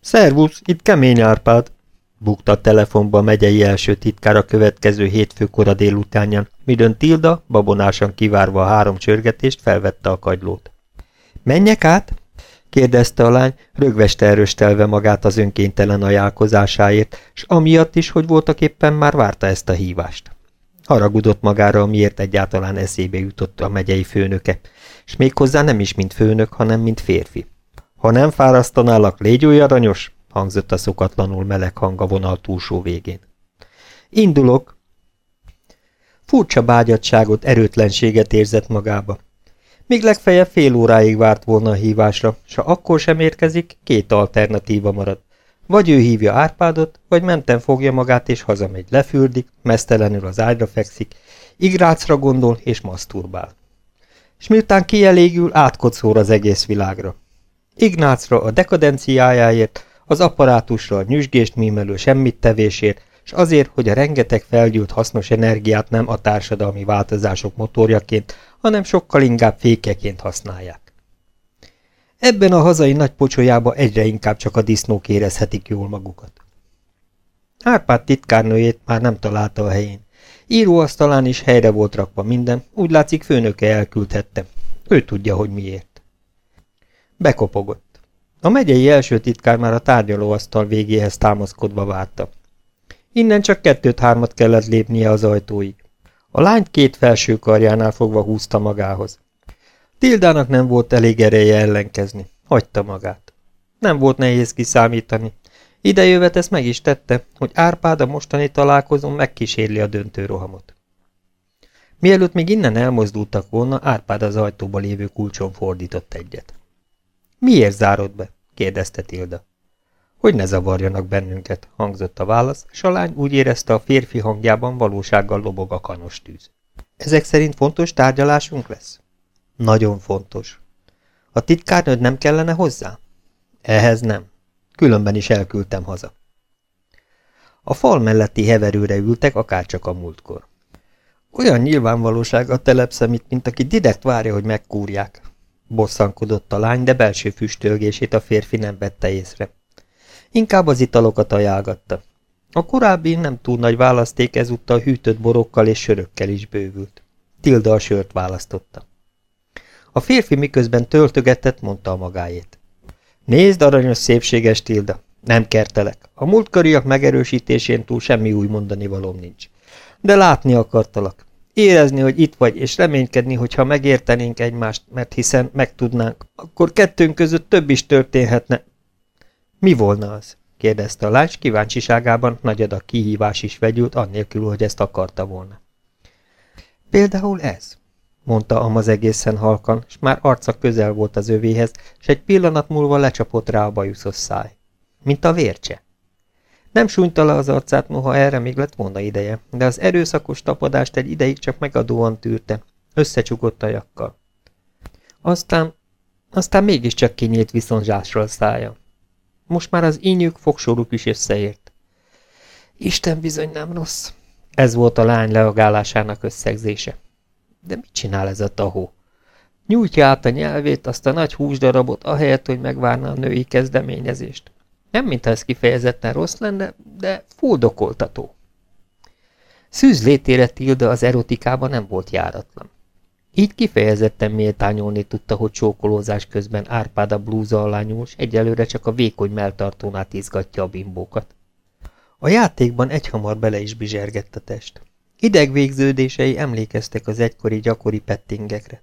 Szervusz, itt Kemény Árpád! Bukta telefonba a megyei első titkár a következő hétfő kora délutánján, midőn Tilda, babonásan kivárva a három csörgetést, felvette a kagylót. Menjek át? kérdezte a lány, rögveste erőstelve magát az önkéntelen ajánlkozásáért, s amiatt is, hogy voltak éppen már várta ezt a hívást. Haragudott magára, amiért egyáltalán eszébe jutott a megyei főnöke, és méghozzá nem is mint főnök, hanem mint férfi. Ha nem fárasztanálak, légy új aranyos, hangzott a szokatlanul meleg hang a vonal túlsó végén. Indulok. Furcsa bágyadságot, erőtlenséget érzett magába. Még legfeljebb fél óráig várt volna a hívásra, s ha akkor sem érkezik, két alternatíva marad. Vagy ő hívja Árpádot, vagy menten fogja magát és hazamegy, lefürdik, mesztelenül az ágyra fekszik, igrácra gondol és maszturbál. És miután kielégül, átkocór az egész világra. Ignácra a dekadenciájáért, az apparátusra a nyüzsgést mímelő semmit tevésért, és azért, hogy a rengeteg felgyűlt hasznos energiát nem a társadalmi változások motorjaként, hanem sokkal inkább fékeként használják. Ebben a hazai nagy pocsolyába egyre inkább csak a disznók érezhetik jól magukat. Árpád titkárnőjét már nem találta a helyén. Íróasztalán is helyre volt rakva minden, úgy látszik főnöke elküldhette. Ő tudja, hogy miért. Bekopogott. A megyei első titkár már a tárgyalóasztal végéhez támaszkodva várta. Innen csak kettőt-hármat kellett lépnie az ajtóig. A lányt két felső karjánál fogva húzta magához. Tildának nem volt elég ereje ellenkezni. Hagyta magát. Nem volt nehéz kiszámítani. Idejövet ezt meg is tette, hogy Árpád a mostani találkozón megkísérli a döntő rohamot. Mielőtt még innen elmozdultak volna, Árpád az ajtóba lévő kulcson fordított egyet. Miért zárod be? kérdezte Tilda. Hogy ne zavarjanak bennünket, hangzott a válasz, és a lány úgy érezte a férfi hangjában valósággal lobog a kanos tűz. Ezek szerint fontos tárgyalásunk lesz? Nagyon fontos. A titkárnőd nem kellene hozzá? Ehhez nem. Különben is elküldtem haza. A fal melletti heverőre ültek, akárcsak a múltkor. Olyan nyilvánvalóság a telepszemit, mint aki direkt várja, hogy megkúrják. Bosszankodott a lány, de belső füstölgését a férfi nem vette észre. Inkább az italokat ajánlgatta. A korábbi nem túl nagy választék ezúttal hűtött borokkal és sörökkel is bővült. Tilda a sört választotta. A férfi miközben töltögetett, mondta a magáét. Nézd, aranyos szépséges Tilda, nem kertelek. A múltkoriak megerősítésén túl semmi új mondani valóm nincs. De látni akartalak. Érezni, hogy itt vagy, és reménykedni, hogy ha megértenénk egymást, mert hiszen megtudnánk, akkor kettőnk között több is történhetne. Mi volna az? kérdezte a lány, kíváncsiságában nagy adag kihívás is vegyült, annélkül, hogy ezt akarta volna. Például ez, mondta Amaz egészen halkan, és már arca közel volt az övéhez, és egy pillanat múlva lecsapott rá a bajuszos száj. Mint a vércse. Nem súnyta le az arcát, noha erre még lett volna ideje, de az erőszakos tapadást egy ideig csak megadóan tűrte, összecsukott a jakkal. Aztán, aztán mégiscsak kinyílt viszonzsásról szája. Most már az ínyük, fogsoruk is összeért. Isten bizony nem rossz. Ez volt a lány leagálásának összegzése. De mit csinál ez a tahó? Nyújtja át a nyelvét, azt a nagy húsdarabot, ahelyett, hogy megvárna a női kezdeményezést. Nem, mintha ez kifejezetten rossz lenne, de fuldokoltató. Szűz létére Tilda az erotikában nem volt járatlan. Így kifejezetten méltányolni tudta, hogy csókolózás közben Árpád a blúza alá nyúl, egyelőre csak a vékony melltartónát izgatja a bimbókat. A játékban egyhamar bele is bizsergett a test. Idegvégződései emlékeztek az egykori gyakori pettingekre.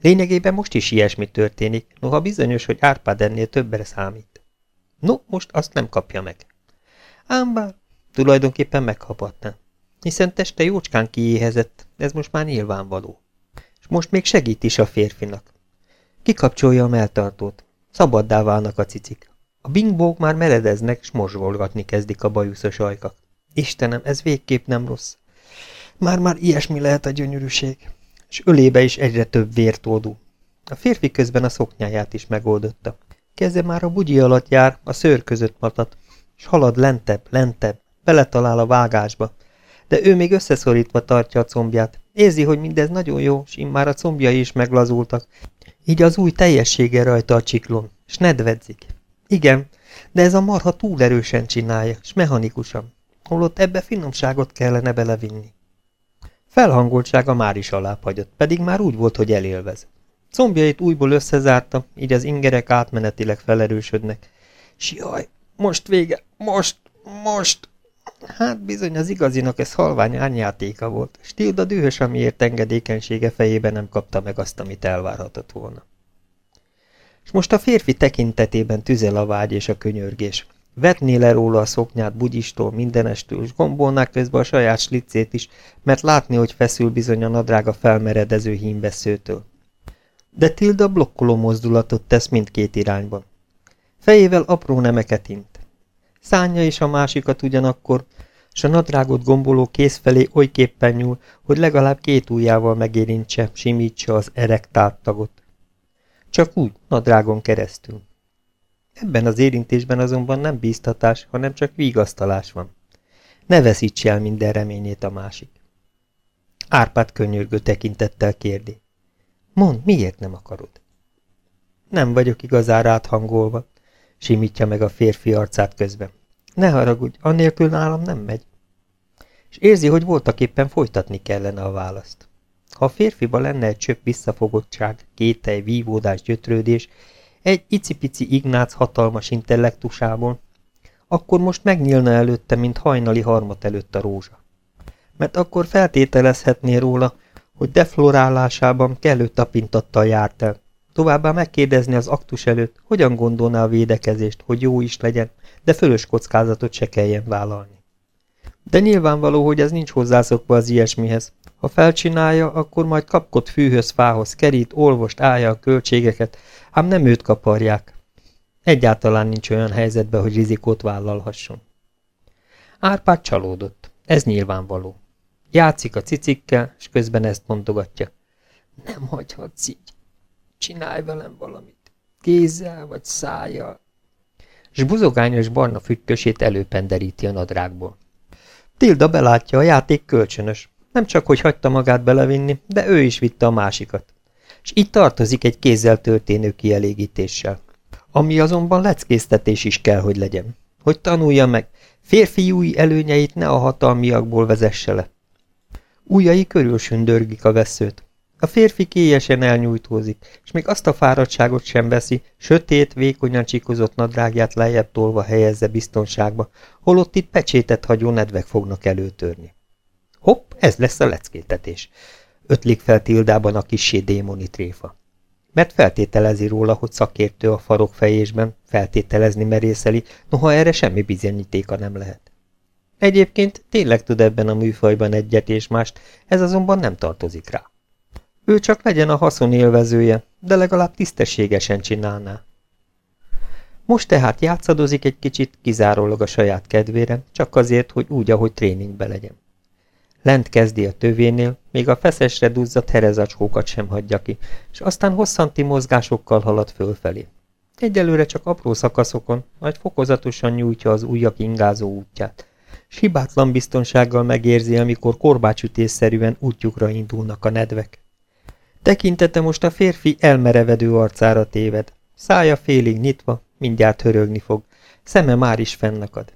Lényegében most is ilyesmi történik, noha bizonyos, hogy Árpád ennél többre számít. No, most azt nem kapja meg. Ám bár tulajdonképpen meghapadná, hiszen teste jócskán kiéhezett, ez most már nyilvánvaló. És most még segít is a férfinak. Kikapcsolja a melltartót. Szabaddá válnak a cicik. A bingbók már meredeznek, s morzsolgatni kezdik a bajuszos ajkak. Istenem, ez végképp nem rossz. Már-már ilyesmi lehet a gyönyörűség. És ölébe is egyre több vértódú. A férfi közben a szoknyáját is megoldotta. Keze már a bugyi alatt jár, a szőr között matat, és halad lentebb, lentebb, beletalál a vágásba. De ő még összeszorítva tartja a combját. Érzi, hogy mindez nagyon jó, s már a combjai is meglazultak. Így az új teljessége rajta a csiklón, s nedvedzik. Igen, De ez a marha túl erősen csinálja, és mechanikusan, holott ebbe finomságot kellene belevinni. Felhangoltsága már is alább hagyott, pedig már úgy volt, hogy elélvez. Combjait újból összezárta, így az ingerek átmenetileg felerősödnek. S jaj, most vége, most, most! Hát bizony az igazinak ez halvány árnyátéka volt. Stilda dühös, amiért engedékenysége fejében nem kapta meg azt, amit elvárhatott volna. És most a férfi tekintetében tüzel a vágy és a könyörgés. Vetné le róla a szoknyát bugyistól, mindenestől, és gombolná közben a saját slicét is, mert látni, hogy feszül bizony a nadrága felmeredező hímveszőtől. De Tilda blokkoló mozdulatot tesz mindkét irányban. Fejével apró nemeket int. Szánja is a másikat ugyanakkor, s a nadrágot gomboló kész felé olyképpen nyúl, hogy legalább két ujjával megérintse, simítsa az erektált tagot. Csak úgy, nadrágon keresztül. Ebben az érintésben azonban nem bíztatás, hanem csak vigasztalás van. Ne veszítse el minden reményét a másik. Árpád könyörgő tekintettel kérdi. Mond, miért nem akarod? Nem vagyok igazán ráthangolva, simítja meg a férfi arcát közben. Ne haragudj, annélkül nálam nem megy. És érzi, hogy voltak éppen folytatni kellene a választ. Ha a férfiba lenne egy csöpp visszafogottság, kételj, vívódás, gyötrődés, egy icipici Ignác hatalmas intellektusából, akkor most megnyílna előtte, mint hajnali harmat előtt a rózsa. Mert akkor feltételezhetné róla, hogy deflorálásában kellő tapintattal járt el. Továbbá megkérdezni az aktus előtt, hogyan gondolná a védekezést, hogy jó is legyen, de fölös kockázatot se kelljen vállalni. De nyilvánvaló, hogy ez nincs hozzászokva az ilyesmihez. Ha felcsinálja, akkor majd kapkod fűhöz, fához kerít, olvost, állja a költségeket, ám nem őt kaparják. Egyáltalán nincs olyan helyzetben, hogy rizikót vállalhasson. Árpád csalódott. Ez nyilvánvaló. Játszik a cicikkel, és közben ezt mondogatja. Nem hagyhatsz így. Csinálj velem valamit. Kézzel vagy szájjal. S buzogányos barna fütkösét előpenderíti a nadrágból. Tilda belátja, a játék kölcsönös. Nem csak, hogy hagyta magát belevinni, de ő is vitte a másikat. És itt tartozik egy kézzel történő kielégítéssel. Ami azonban leckésztetés is kell, hogy legyen. Hogy tanulja meg, férfi új előnyeit ne a hatalmiakból vezesse le. Újai körül sündörgik a veszőt. A férfi kélyesen elnyújtózik, és még azt a fáradtságot sem veszi, sötét, vékonyan csikozott nadrágját lejjebb tolva helyezze biztonságba, holott itt pecsétet hagyó nedvek fognak előtörni. Hopp, ez lesz a leckétetés. Ötlik fel Tildában a kissé démoni tréfa. Mert feltételezi róla, hogy szakértő a farok fejésben, feltételezni merészeli, noha erre semmi bizonyítéka nem lehet. Egyébként tényleg tud ebben a műfajban egyet és mást, ez azonban nem tartozik rá. Ő csak legyen a haszon élvezője, de legalább tisztességesen csinálná. Most tehát játszadozik egy kicsit, kizárólag a saját kedvére, csak azért, hogy úgy, ahogy tréningbe legyen. Lent kezdi a tövénél, még a feszesre duzzadt herezacskókat sem hagyja ki, és aztán hosszanti mozgásokkal halad fölfelé. Egyelőre csak apró szakaszokon, majd fokozatosan nyújtja az ujjak ingázó útját, s hibátlan biztonsággal megérzi, amikor korbácsütésszerűen útjukra indulnak a nedvek. Tekintete most a férfi elmerevedő arcára téved, szája félig nyitva, mindjárt hörögni fog, szeme már is fennakad.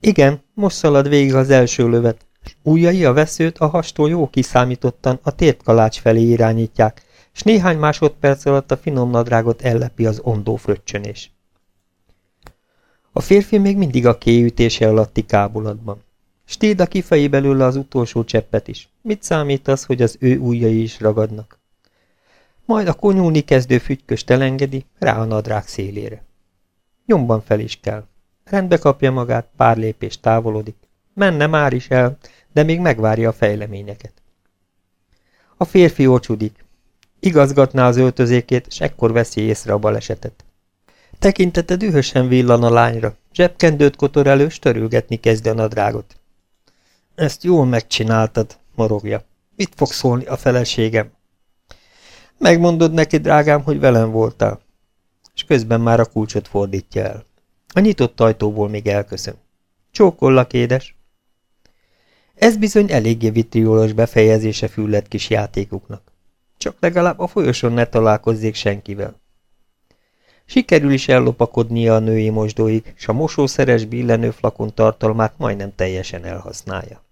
Igen, most szalad végig az első lövet, s ujjai a veszőt a hastól jó kiszámítottan a tértkalács felé irányítják, s néhány másodperc alatt a finom nadrágot ellepi az ondó fröccsönés. A férfi még mindig a kéütése alatti kábulatban. Stéda kifejé belőle az utolsó cseppet is. Mit számít az, hogy az ő ujjai is ragadnak? Majd a konyulni kezdő fügyköst elengedi, rá a nadrág szélére. Nyomban fel is kell. Rendbe kapja magát, pár lépés távolodik. Menne már is el, de még megvárja a fejleményeket. A férfi ócsudik. Igazgatná az öltözékét, s ekkor veszi észre a balesetet. Tekintete dühösen villan a lányra, zsebkendőt kotor elő, törülgetni kezdi a nadrágot. Ezt jól megcsináltad, morogja. Mit fog szólni a feleségem? Megmondod neki, drágám, hogy velem voltál. És közben már a kulcsot fordítja el. A nyitott ajtóból még elköszön. Csókollak, édes! Ez bizony eléggé vitriolos befejezése füllet kis játékuknak. Csak legalább a folyosón ne találkozzék senkivel. Sikerül is ellopakodnia a női mosdóig, s a mosószeres billenő flakon tartalmát majdnem teljesen elhasználja.